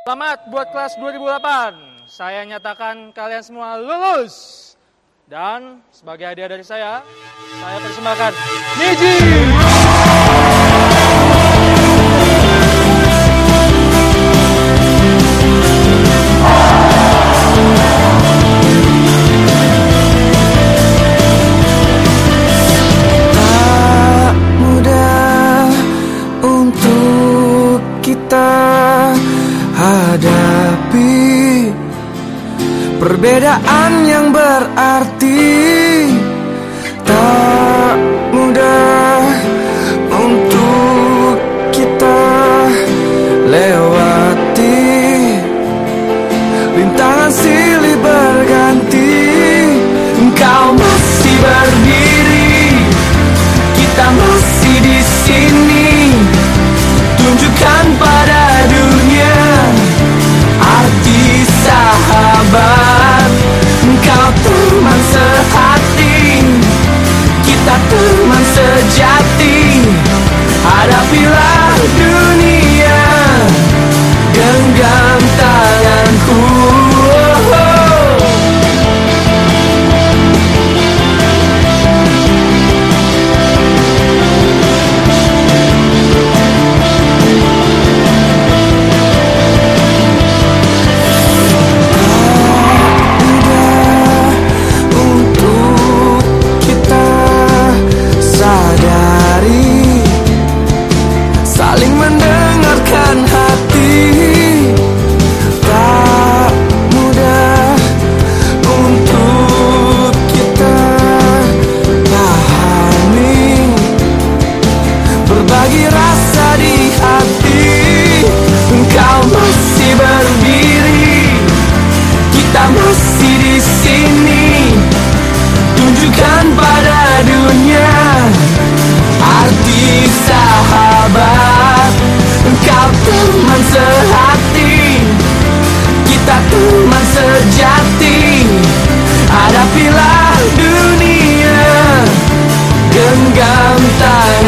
Selamat buat kelas 2008. Saya nyatakan kalian semua lulus. Dan sebagai hadiah dari saya, saya persembahkan Niji. Perbedaan yang berarti sejati. Hadapilah tunjukkan pada dunia. Arti sahabat Engkau teman sehati. Kita teman sejati. Hadapilah dunia Genggam tangan.